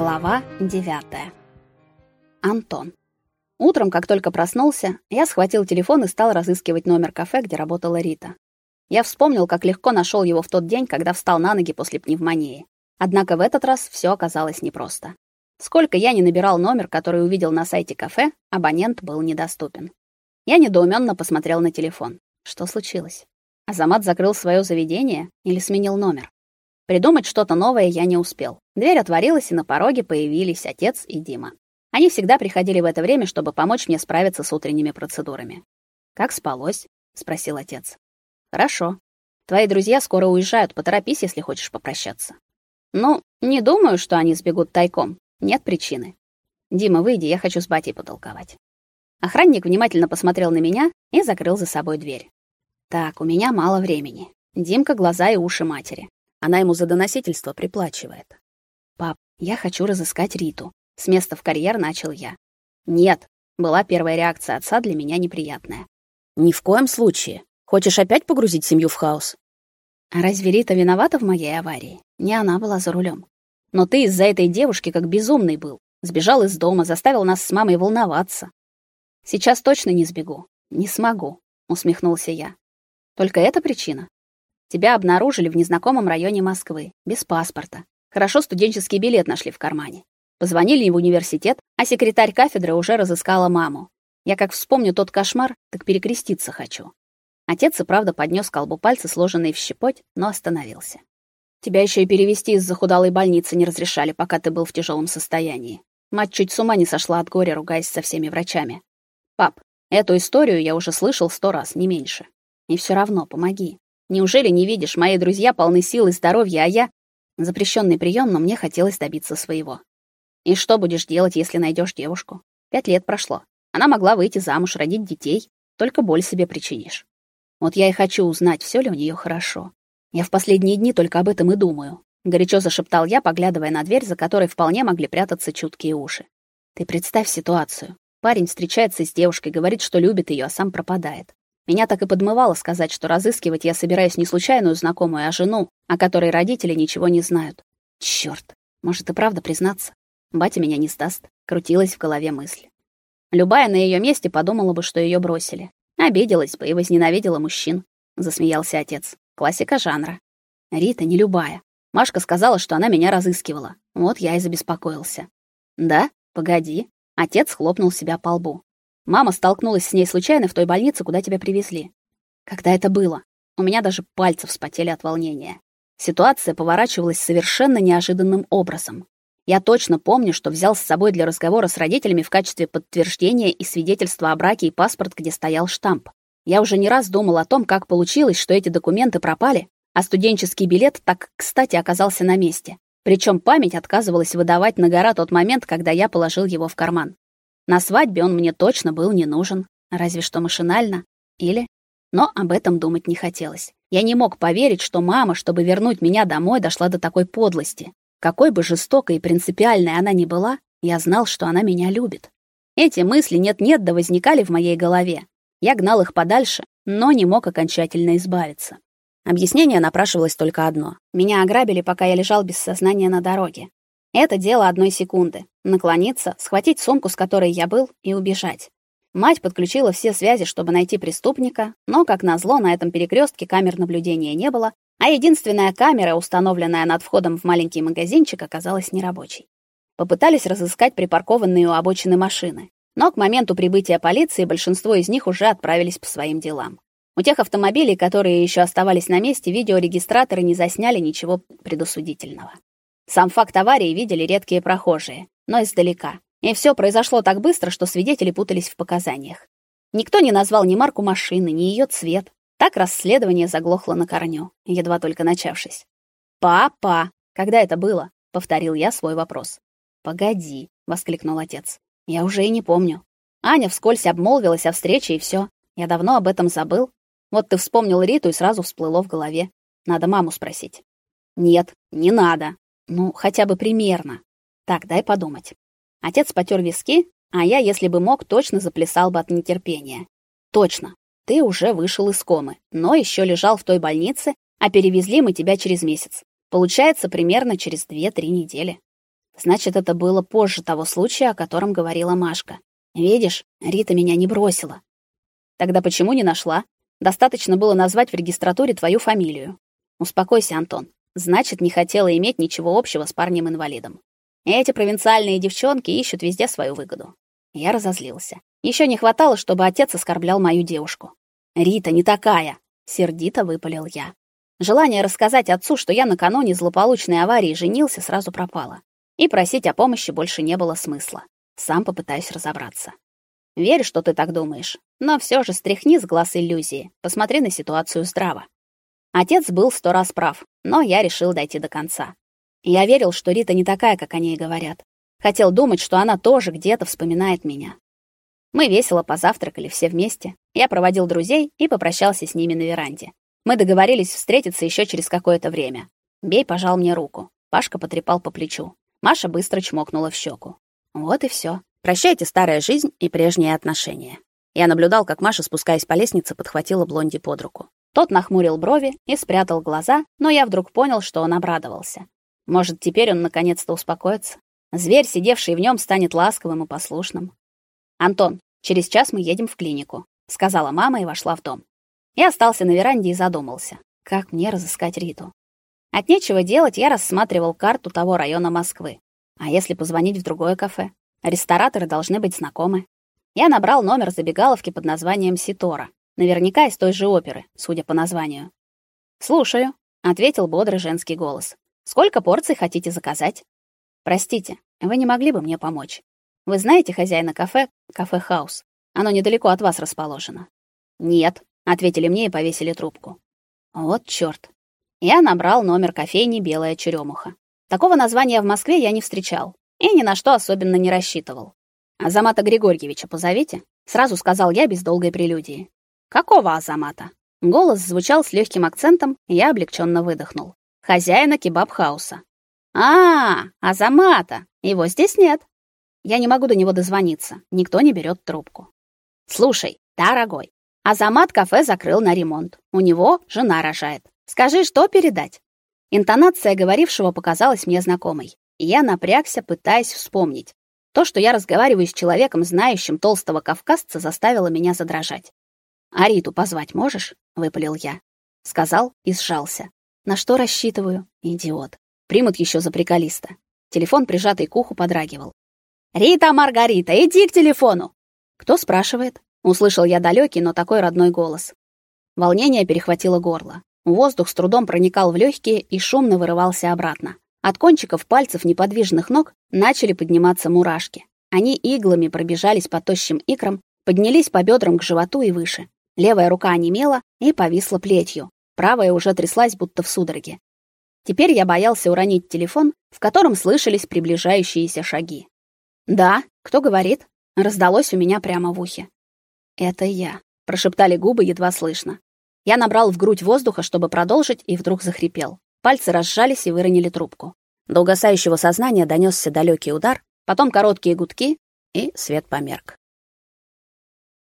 Глава 9. Антон. Утром, как только проснулся, я схватил телефон и стал разыскивать номер кафе, где работала Рита. Я вспомнил, как легко нашел его в тот день, когда встал на ноги после пневмонии. Однако в этот раз все оказалось непросто. Сколько я не набирал номер, который увидел на сайте кафе, абонент был недоступен. Я недоуменно посмотрел на телефон. Что случилось? Азамат закрыл свое заведение или сменил номер? Придумать что-то новое я не успел. Дверь отворилась, и на пороге появились отец и Дима. Они всегда приходили в это время, чтобы помочь мне справиться с утренними процедурами. Как спалось? спросил отец. Хорошо. Твои друзья скоро уезжают, поторопись, если хочешь попрощаться. Ну, не думаю, что они сбегут тайком. Нет причины. Дима, выйди, я хочу с батей потолковать. Охранник внимательно посмотрел на меня и закрыл за собой дверь. Так, у меня мало времени. Димка глаза и уши матери. Она ему за доносительство приплачивает. Пап, я хочу разыскать Риту. С места в карьер начал я. Нет, была первая реакция отца для меня неприятная. Ни в коем случае. Хочешь опять погрузить семью в хаос? А разве Рита виновата в моей аварии? Не она была за рулем. Но ты из-за этой девушки как безумный был. Сбежал из дома, заставил нас с мамой волноваться. Сейчас точно не сбегу. Не смогу, усмехнулся я. Только эта причина. Тебя обнаружили в незнакомом районе Москвы, без паспорта. Хорошо студенческий билет нашли в кармане. Позвонили в университет, а секретарь кафедры уже разыскала маму. Я как вспомню тот кошмар, так перекреститься хочу. Отец и правда поднес к колбу пальцы, сложенные в щепоть, но остановился. Тебя еще и перевести из захудалой больницы не разрешали, пока ты был в тяжелом состоянии. Мать чуть с ума не сошла от горя, ругаясь со всеми врачами. Пап, эту историю я уже слышал сто раз, не меньше. И все равно помоги. Неужели не видишь, мои друзья полны сил и здоровья, а я запрещенный прием, но мне хотелось добиться своего. И что будешь делать, если найдешь девушку? Пять лет прошло. Она могла выйти замуж, родить детей, только боль себе причинишь. Вот я и хочу узнать, все ли у нее хорошо. Я в последние дни только об этом и думаю, горячо зашептал я, поглядывая на дверь, за которой вполне могли прятаться чуткие уши. Ты представь ситуацию. Парень встречается с девушкой, говорит, что любит ее, а сам пропадает. Меня так и подмывало сказать, что разыскивать я собираюсь не случайную знакомую, а жену, о которой родители ничего не знают. Чёрт, может и правда признаться. Батя меня не сдаст, крутилась в голове мысль. Любая на её месте подумала бы, что её бросили. Обиделась бы и возненавидела мужчин, засмеялся отец. Классика жанра. Рита не любая. Машка сказала, что она меня разыскивала. Вот я и забеспокоился. Да? Погоди. Отец хлопнул себя по лбу. Мама столкнулась с ней случайно в той больнице, куда тебя привезли. Когда это было? У меня даже пальцы вспотели от волнения. Ситуация поворачивалась совершенно неожиданным образом. Я точно помню, что взял с собой для разговора с родителями в качестве подтверждения и свидетельства о браке и паспорт, где стоял штамп. Я уже не раз думал о том, как получилось, что эти документы пропали, а студенческий билет так, кстати, оказался на месте. Причем память отказывалась выдавать на гора тот момент, когда я положил его в карман. На свадьбе он мне точно был не нужен, разве что машинально. Или... Но об этом думать не хотелось. Я не мог поверить, что мама, чтобы вернуть меня домой, дошла до такой подлости. Какой бы жестокой и принципиальной она ни была, я знал, что она меня любит. Эти мысли нет-нет да возникали в моей голове. Я гнал их подальше, но не мог окончательно избавиться. Объяснение напрашивалось только одно. Меня ограбили, пока я лежал без сознания на дороге. Это дело одной секунды. Наклониться, схватить сумку, с которой я был, и убежать. Мать подключила все связи, чтобы найти преступника, но, как назло, на этом перекрестке камер наблюдения не было, а единственная камера, установленная над входом в маленький магазинчик, оказалась нерабочей. Попытались разыскать припаркованные у обочины машины, но к моменту прибытия полиции большинство из них уже отправились по своим делам. У тех автомобилей, которые еще оставались на месте, видеорегистраторы не засняли ничего предосудительного. Сам факт аварии видели редкие прохожие, но издалека. И все произошло так быстро, что свидетели путались в показаниях. Никто не назвал ни марку машины, ни ее цвет. Так расследование заглохло на корню, едва только начавшись. «Папа, когда это было?» — повторил я свой вопрос. «Погоди», — воскликнул отец. «Я уже и не помню. Аня вскользь обмолвилась о встрече, и все. Я давно об этом забыл. Вот ты вспомнил Риту, и сразу всплыло в голове. Надо маму спросить». «Нет, не надо», ну, хотя бы примерно. Так, дай подумать. Отец потер виски, а я, если бы мог, точно заплясал бы от нетерпения. Точно. Ты уже вышел из комы, но еще лежал в той больнице, а перевезли мы тебя через месяц. Получается, примерно через 2-3 недели. Значит, это было позже того случая, о котором говорила Машка. Видишь, Рита меня не бросила. Тогда почему не нашла? Достаточно было назвать в регистратуре твою фамилию. Успокойся, Антон. Значит, не хотела иметь ничего общего с парнем-инвалидом. Эти провинциальные девчонки ищут везде свою выгоду. Я разозлился. Еще не хватало, чтобы отец оскорблял мою девушку. Рита не такая, сердито выпалил я. Желание рассказать отцу, что я накануне злополучной аварии женился, сразу пропало. И просить о помощи больше не было смысла. Сам попытаюсь разобраться. Верю, что ты так думаешь, но все же стряхни с глаз иллюзии, посмотри на ситуацию здраво. Отец был сто раз прав, но я решил дойти до конца. Я верил, что Рита не такая, как они и говорят. Хотел думать, что она тоже где-то вспоминает меня. Мы весело позавтракали все вместе. Я проводил друзей и попрощался с ними на веранде. Мы договорились встретиться еще через какое-то время. Бей пожал мне руку. Пашка потрепал по плечу. Маша быстро чмокнула в щеку. Вот и все. Прощайте старая жизнь и прежние отношения. Я наблюдал, как Маша, спускаясь по лестнице, подхватила Блонди под руку. Тот нахмурил брови и спрятал глаза, но я вдруг понял, что он обрадовался. Может, теперь он наконец-то успокоится. Зверь, сидевший в нем, станет ласковым и послушным. Антон, через час мы едем в клинику, сказала мама и вошла в дом. Я остался на веранде и задумался, как мне разыскать Риту. От нечего делать, я рассматривал карту того района Москвы. А если позвонить в другое кафе? Рестораторы должны быть знакомы. Я набрал номер забегаловки под названием Ситора. Наверняка из той же оперы, судя по названию. "Слушаю", ответил бодрый женский голос. "Сколько порций хотите заказать?" "Простите, вы не могли бы мне помочь? Вы знаете хозяина кафе, кафе Хаус? Оно недалеко от вас расположено". "Нет", ответили мне и повесили трубку. Вот чёрт. Я набрал номер кофейни Белая черемуха. Такого названия в Москве я не встречал и ни на что особенно не рассчитывал. Азамата Григорьевича позовите, сразу сказал я без долгой прелюдии. Какого Азамата? Голос звучал с легким акцентом, и я облегченно выдохнул. Хозяина кебаб-хауса. А, Азамата. Его здесь нет. Я не могу до него дозвониться. Никто не берет трубку. Слушай, дорогой, Азамат кафе закрыл на ремонт. У него жена рожает. Скажи, что передать? Интонация говорившего показалась мне знакомой. И я напрягся, пытаясь вспомнить. То, что я разговариваю с человеком, знающим толстого кавказца, заставило меня задрожать. «Ариту позвать можешь?» — выпалил я. Сказал и сжался. На что рассчитываю? Идиот. Примут еще за приколиста. Телефон, прижатый к уху, подрагивал. «Рита Маргарита, иди к телефону!» «Кто спрашивает?» Услышал я далекий, но такой родной голос. Волнение перехватило горло. Воздух с трудом проникал в легкие и шумно вырывался обратно. От кончиков пальцев неподвижных ног начали подниматься мурашки. Они иглами пробежались по тощим икрам, поднялись по бедрам к животу и выше. Левая рука онемела и повисла плетью. Правая уже тряслась, будто в судороге. Теперь я боялся уронить телефон, в котором слышались приближающиеся шаги. «Да, кто говорит?» раздалось у меня прямо в ухе. «Это я», — прошептали губы едва слышно. Я набрал в грудь воздуха, чтобы продолжить, и вдруг захрипел. Пальцы разжались и выронили трубку. До угасающего сознания донесся далекий удар, потом короткие гудки, и свет померк.